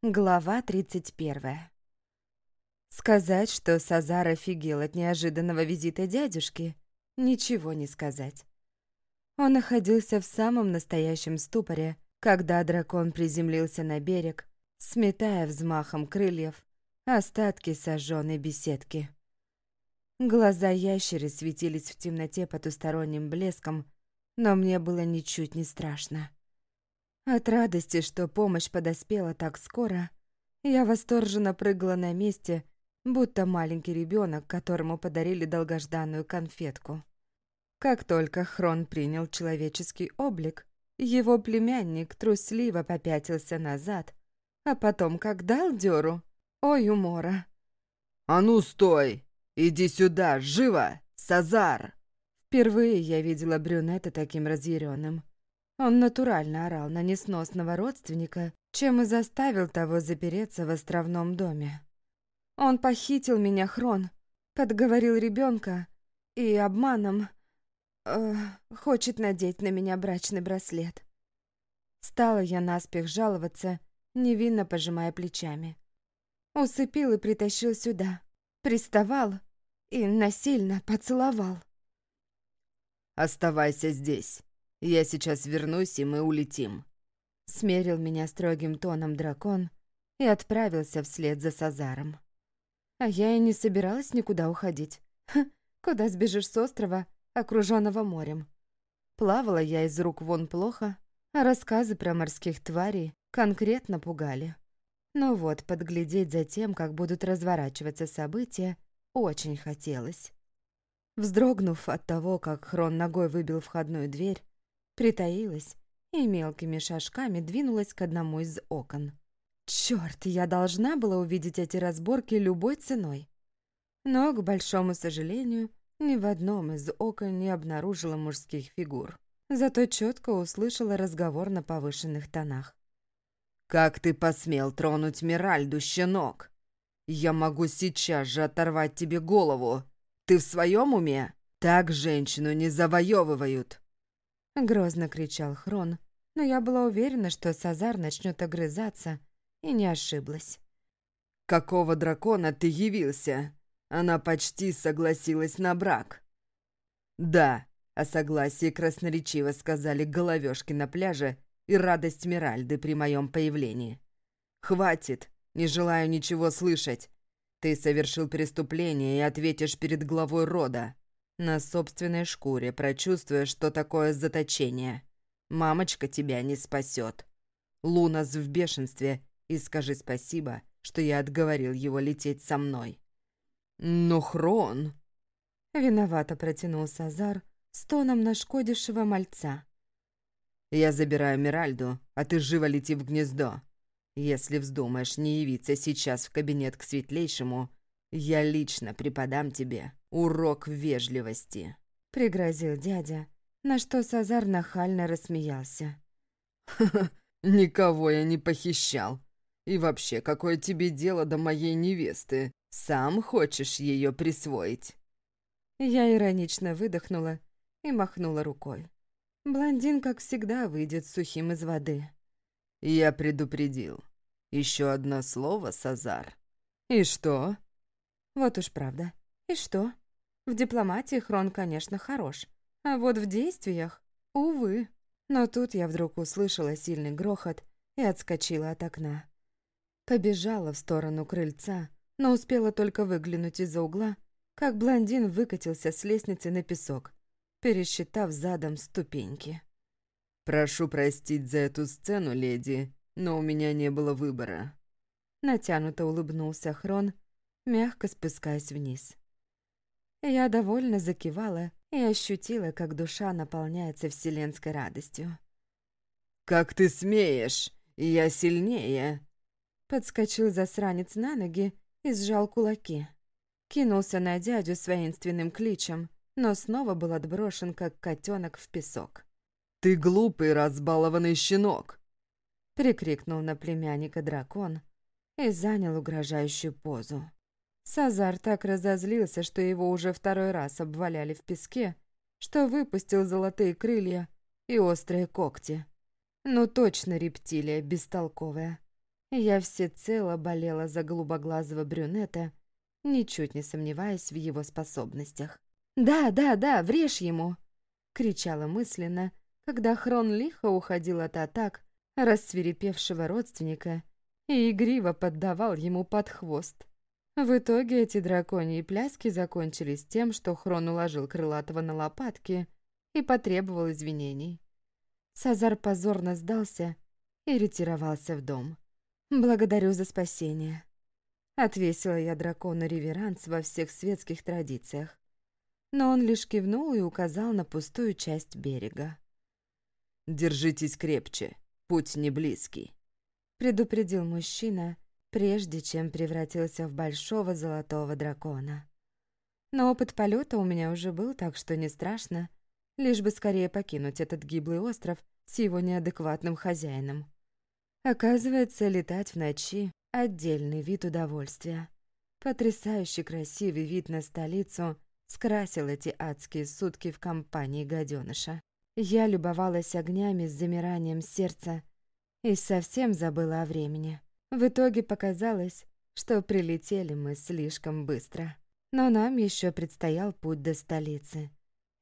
Глава 31. Сказать, что Сазар офигел от неожиданного визита дядюшки, ничего не сказать. Он находился в самом настоящем ступоре, когда дракон приземлился на берег, сметая взмахом крыльев остатки сожженной беседки. Глаза ящеры светились в темноте потусторонним блеском, но мне было ничуть не страшно. От радости, что помощь подоспела так скоро, я восторженно прыгала на месте, будто маленький ребенок, которому подарили долгожданную конфетку. Как только Хрон принял человеческий облик, его племянник трусливо попятился назад, а потом как дал дёру. Ой, умора. «А ну, стой! Иди сюда, живо! Сазар!» Впервые я видела брюнета таким разъяренным. Он натурально орал на несносного родственника, чем и заставил того запереться в островном доме. Он похитил меня, Хрон, подговорил ребенка и обманом э, хочет надеть на меня брачный браслет. Стала я наспех жаловаться, невинно пожимая плечами. Усыпил и притащил сюда, приставал и насильно поцеловал. «Оставайся здесь», я сейчас вернусь, и мы улетим». Смерил меня строгим тоном дракон и отправился вслед за Сазаром. А я и не собиралась никуда уходить. Ха, куда сбежишь с острова, окруженного морем? Плавала я из рук вон плохо, а рассказы про морских тварей конкретно пугали. Ну вот, подглядеть за тем, как будут разворачиваться события, очень хотелось. Вздрогнув от того, как Хрон ногой выбил входную дверь, притаилась и мелкими шажками двинулась к одному из окон. Черт, я должна была увидеть эти разборки любой ценой. Но, к большому сожалению, ни в одном из окон не обнаружила мужских фигур. Зато четко услышала разговор на повышенных тонах. «Как ты посмел тронуть Миральду, щенок? Я могу сейчас же оторвать тебе голову. Ты в своем уме? Так женщину не завоевывают!» Грозно кричал Хрон, но я была уверена, что Сазар начнет огрызаться, и не ошиблась. «Какого дракона ты явился? Она почти согласилась на брак». «Да», о согласии красноречиво сказали головешки на пляже и радость Миральды при моем появлении. «Хватит, не желаю ничего слышать. Ты совершил преступление и ответишь перед главой рода на собственной шкуре, прочувствуя, что такое заточение. Мамочка тебя не спасет. Лунас в бешенстве, и скажи спасибо, что я отговорил его лететь со мной. Но Хрон... Виновато протянул Сазар с тоном нашкодившего мальца. Я забираю Миральду, а ты живо лети в гнездо. Если вздумаешь не явиться сейчас в кабинет к светлейшему, я лично преподам тебе урок вежливости», — пригрозил дядя, на что Сазар нахально рассмеялся. «Ха-ха, никого я не похищал. И вообще, какое тебе дело до моей невесты? Сам хочешь ее присвоить?» Я иронично выдохнула и махнула рукой. Блондин, как всегда, выйдет сухим из воды. «Я предупредил. Еще одно слово, Сазар. И что?» Вот уж правда. И что? В дипломатии Хрон, конечно, хорош. А вот в действиях, увы. Но тут я вдруг услышала сильный грохот и отскочила от окна. Побежала в сторону крыльца, но успела только выглянуть из-за угла, как блондин выкатился с лестницы на песок, пересчитав задом ступеньки. «Прошу простить за эту сцену, леди, но у меня не было выбора». Натянуто улыбнулся Хрон, мягко спускаясь вниз. Я довольно закивала и ощутила, как душа наполняется вселенской радостью. «Как ты смеешь? Я сильнее!» Подскочил засранец на ноги и сжал кулаки. Кинулся на дядю с воинственным кличем, но снова был отброшен, как котенок в песок. «Ты глупый, разбалованный щенок!» Прикрикнул на племянника дракон и занял угрожающую позу. Сазар так разозлился, что его уже второй раз обваляли в песке, что выпустил золотые крылья и острые когти. Ну точно рептилия бестолковая. Я всецело болела за голубоглазого брюнета, ничуть не сомневаясь в его способностях. «Да, да, да, врежь ему!» — кричала мысленно, когда Хрон лихо уходил от атак рассверепевшего родственника и игриво поддавал ему под хвост. В итоге эти драконьи пляски закончились тем, что Хрон уложил крылатого на лопатки и потребовал извинений. Сазар позорно сдался и ретировался в дом. «Благодарю за спасение», — отвесила я дракону реверанс во всех светских традициях. Но он лишь кивнул и указал на пустую часть берега. «Держитесь крепче, путь не близкий», — предупредил мужчина, прежде чем превратился в большого золотого дракона. Но опыт полета у меня уже был, так что не страшно, лишь бы скорее покинуть этот гиблый остров с его неадекватным хозяином. Оказывается, летать в ночи — отдельный вид удовольствия. Потрясающе красивый вид на столицу скрасил эти адские сутки в компании гаденыша. Я любовалась огнями с замиранием сердца и совсем забыла о времени. В итоге показалось, что прилетели мы слишком быстро. Но нам еще предстоял путь до столицы.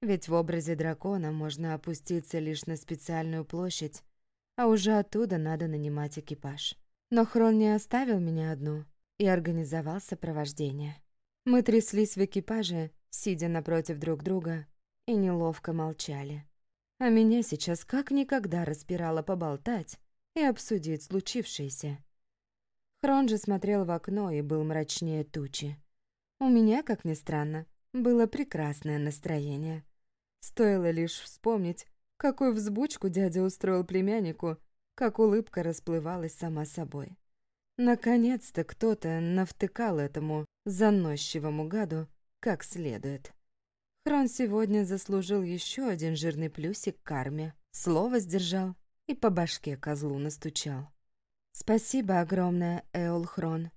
Ведь в образе дракона можно опуститься лишь на специальную площадь, а уже оттуда надо нанимать экипаж. Но Хрон не оставил меня одну и организовал сопровождение. Мы тряслись в экипаже, сидя напротив друг друга, и неловко молчали. А меня сейчас как никогда распирало поболтать и обсудить случившееся. Хрон же смотрел в окно и был мрачнее тучи. У меня, как ни странно, было прекрасное настроение. Стоило лишь вспомнить, какую взбучку дядя устроил племяннику, как улыбка расплывалась сама собой. Наконец-то кто-то навтыкал этому заносчивому гаду как следует. Хрон сегодня заслужил еще один жирный плюсик карме. Слово сдержал и по башке козлу настучал. Спасибо огромное, Эол Хрон.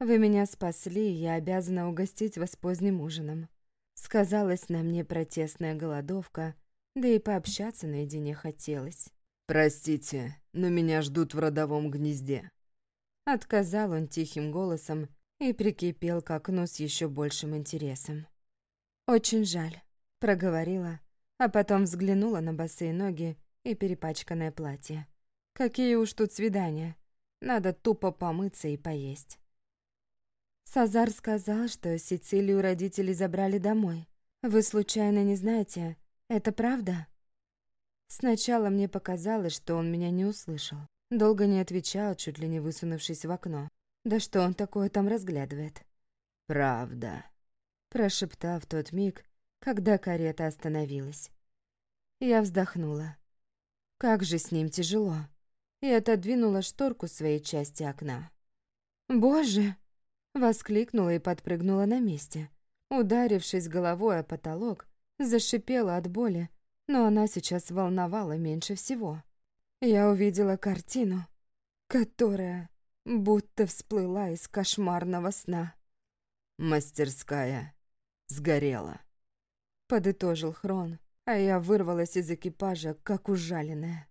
Вы меня спасли, и я обязана угостить вас поздним ужином. Сказалась на мне протестная голодовка, да и пообщаться наедине хотелось. «Простите, но меня ждут в родовом гнезде». Отказал он тихим голосом и прикипел к окну с еще большим интересом. «Очень жаль», — проговорила, а потом взглянула на босые ноги и перепачканное платье. «Какие уж тут свидания. Надо тупо помыться и поесть». Сазар сказал, что Сицилию родители забрали домой. Вы случайно не знаете, это правда? Сначала мне показалось, что он меня не услышал. Долго не отвечал, чуть ли не высунувшись в окно. Да что он такое там разглядывает? «Правда», — прошептал в тот миг, когда карета остановилась. Я вздохнула. Как же с ним тяжело. И отодвинула шторку своей части окна. «Боже!» Воскликнула и подпрыгнула на месте. Ударившись головой о потолок, зашипела от боли, но она сейчас волновала меньше всего. Я увидела картину, которая будто всплыла из кошмарного сна. «Мастерская сгорела», — подытожил Хрон, а я вырвалась из экипажа, как ужаленная.